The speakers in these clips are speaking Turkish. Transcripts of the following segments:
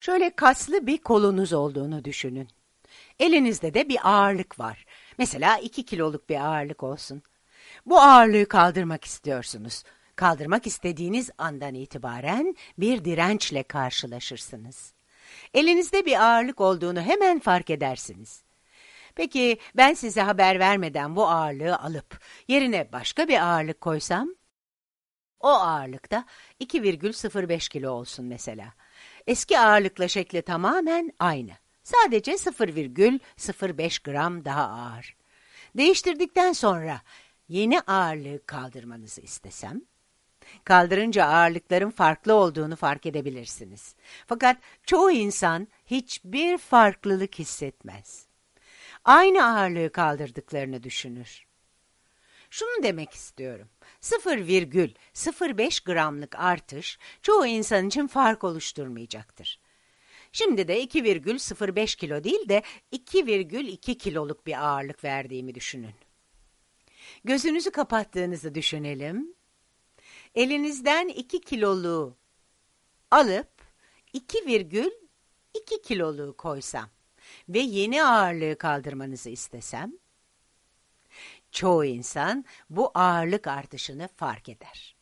Şöyle kaslı bir kolunuz olduğunu düşünün. Elinizde de bir ağırlık var. Mesela 2 kiloluk bir ağırlık olsun. Bu ağırlığı kaldırmak istiyorsunuz. Kaldırmak istediğiniz andan itibaren bir dirençle karşılaşırsınız. Elinizde bir ağırlık olduğunu hemen fark edersiniz. Peki ben size haber vermeden bu ağırlığı alıp yerine başka bir ağırlık koysam? O ağırlıkta 2,05 kilo olsun mesela. Eski ağırlıkla şekli tamamen aynı. Sadece 0,05 gram daha ağır. Değiştirdikten sonra yeni ağırlığı kaldırmanızı istesem, kaldırınca ağırlıkların farklı olduğunu fark edebilirsiniz. Fakat çoğu insan hiçbir farklılık hissetmez. Aynı ağırlığı kaldırdıklarını düşünür. Şunu demek istiyorum. 0,05 gramlık artış çoğu insan için fark oluşturmayacaktır. Şimdi de 2,05 kilo değil de 2,2 kiloluk bir ağırlık verdiğimi düşünün. Gözünüzü kapattığınızı düşünelim. Elinizden 2 kiloluğu alıp 2,2 kiloluğu koysam ve yeni ağırlığı kaldırmanızı istesem, çoğu insan bu ağırlık artışını fark eder.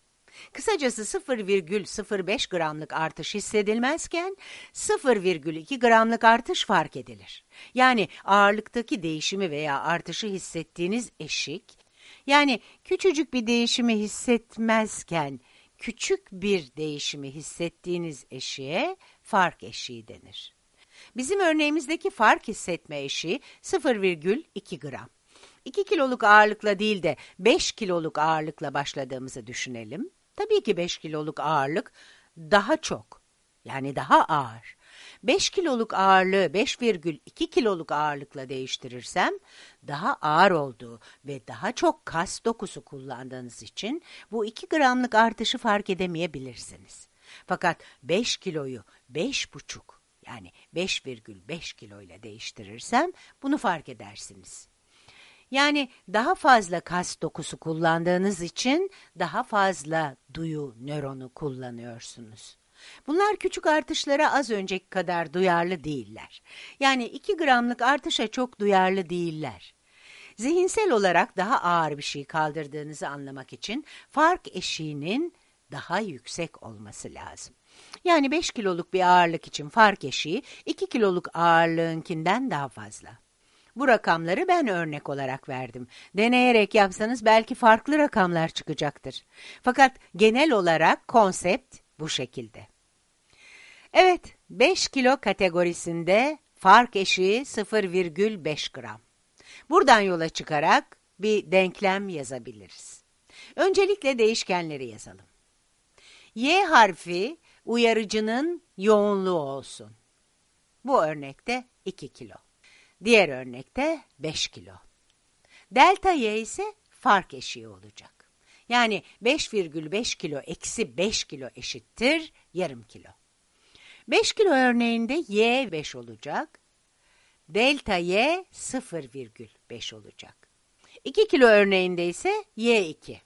Kısacası 0,05 gramlık artış hissedilmezken 0,2 gramlık artış fark edilir. Yani ağırlıktaki değişimi veya artışı hissettiğiniz eşik, yani küçücük bir değişimi hissetmezken küçük bir değişimi hissettiğiniz eşiğe fark eşiği denir. Bizim örneğimizdeki fark hissetme eşiği 0,2 gram. 2 kiloluk ağırlıkla değil de 5 kiloluk ağırlıkla başladığımızı düşünelim. Tabii ki 5 kiloluk ağırlık daha çok, yani daha ağır. 5 kiloluk ağırlığı 5,2 kiloluk ağırlıkla değiştirirsem daha ağır olduğu ve daha çok kas dokusu kullandığınız için bu 2 gramlık artışı fark edemeyebilirsiniz. Fakat 5 kiloyu 5,5 yani 5,5 kilo ile değiştirirsem bunu fark edersiniz. Yani daha fazla kas dokusu kullandığınız için daha fazla duyu nöronu kullanıyorsunuz. Bunlar küçük artışlara az önceki kadar duyarlı değiller. Yani 2 gramlık artışa çok duyarlı değiller. Zihinsel olarak daha ağır bir şey kaldırdığınızı anlamak için fark eşiğinin daha yüksek olması lazım. Yani 5 kiloluk bir ağırlık için fark eşiği 2 kiloluk ağırlığınkinden daha fazla. Bu rakamları ben örnek olarak verdim. Deneyerek yapsanız belki farklı rakamlar çıkacaktır. Fakat genel olarak konsept bu şekilde. Evet, 5 kilo kategorisinde fark eşiği 0,5 gram. Buradan yola çıkarak bir denklem yazabiliriz. Öncelikle değişkenleri yazalım. Y harfi uyarıcının yoğunluğu olsun. Bu örnekte 2 kilo. Diğer örnekte 5 kilo. Delta y ise fark eşiği olacak. Yani 5,5 kilo eksi 5 kilo eşittir yarım kilo. 5 kilo örneğinde y 5 olacak. Delta y 0,5 olacak. 2 kilo örneğinde ise y 2.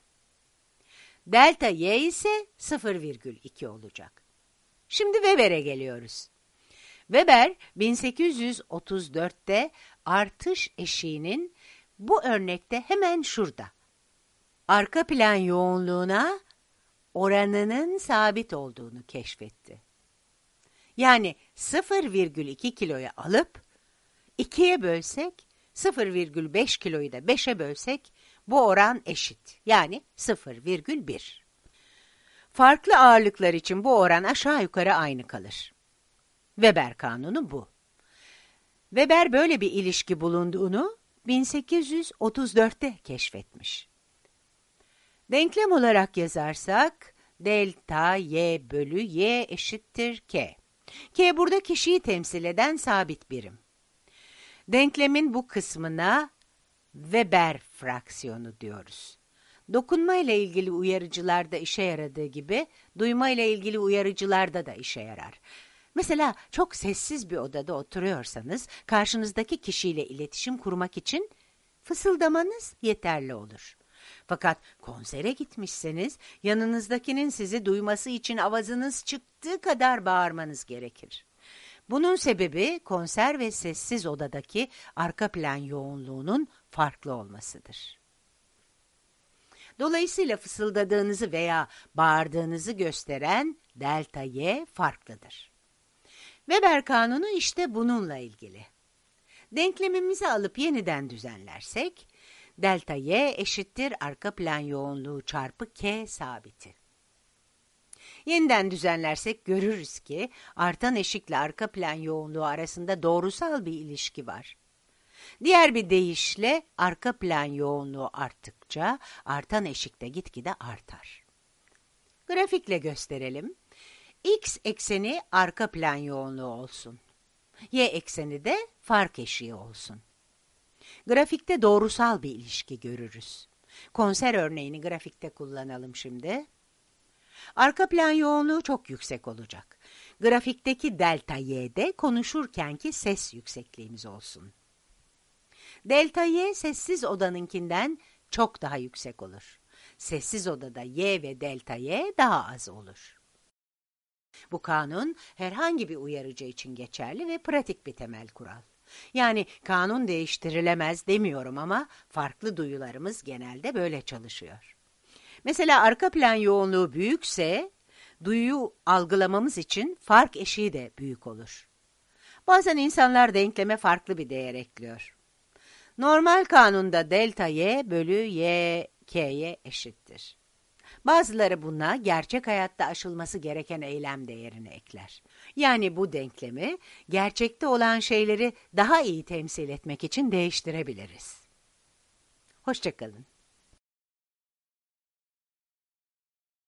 Delta y ise 0,2 olacak. Şimdi Weber'e geliyoruz. Weber 1834'te artış eşiğinin bu örnekte hemen şurada. Arka plan yoğunluğuna oranının sabit olduğunu keşfetti. Yani 0,2 kiloya alıp 2'ye bölsek 0,5 kiloyu da 5'e bölsek bu oran eşit. Yani 0,1. Farklı ağırlıklar için bu oran aşağı yukarı aynı kalır. Weber kanunu bu. Weber böyle bir ilişki bulunduğunu 1834'te keşfetmiş. Denklem olarak yazarsak delta y bölü y eşittir k. K burada kişiyi temsil eden sabit birim. Denklemin bu kısmına Weber fraksiyonu diyoruz. Dokunma ile ilgili uyarıcılarda işe yaradığı gibi duyma ile ilgili uyarıcılarda da işe yarar. Mesela çok sessiz bir odada oturuyorsanız karşınızdaki kişiyle iletişim kurmak için fısıldamanız yeterli olur. Fakat konsere gitmişseniz yanınızdakinin sizi duyması için avazınız çıktığı kadar bağırmanız gerekir. Bunun sebebi konser ve sessiz odadaki arka plan yoğunluğunun farklı olmasıdır. Dolayısıyla fısıldadığınızı veya bağırdığınızı gösteren delta Y farklıdır. Weber kanunu işte bununla ilgili. Denklemimizi alıp yeniden düzenlersek, delta Y eşittir arka plan yoğunluğu çarpı K sabiti. Yeniden düzenlersek görürüz ki artan eşikle arka plan yoğunluğu arasında doğrusal bir ilişki var. Diğer bir deyişle arka plan yoğunluğu arttıkça artan eşik de gitgide artar. Grafikle gösterelim. X ekseni arka plan yoğunluğu olsun. Y ekseni de fark eşiği olsun. Grafikte doğrusal bir ilişki görürüz. Konser örneğini grafikte kullanalım şimdi. Arka plan yoğunluğu çok yüksek olacak. Grafikteki delta y'de konuşurkenki ses yüksekliğimiz olsun. Delta y sessiz odanınkinden çok daha yüksek olur. Sessiz odada y ve delta y daha az olur. Bu kanun herhangi bir uyarıcı için geçerli ve pratik bir temel kural. Yani kanun değiştirilemez demiyorum ama farklı duyularımız genelde böyle çalışıyor. Mesela arka plan yoğunluğu büyükse duyuyu algılamamız için fark eşiği de büyük olur. Bazen insanlar denkleme farklı bir değer ekliyor. Normal kanunda delta y bölü y k'ye eşittir. Bazıları buna gerçek hayatta aşılması gereken eylem değerini ekler. Yani bu denklemi gerçekte olan şeyleri daha iyi temsil etmek için değiştirebiliriz. Hoşçakalın.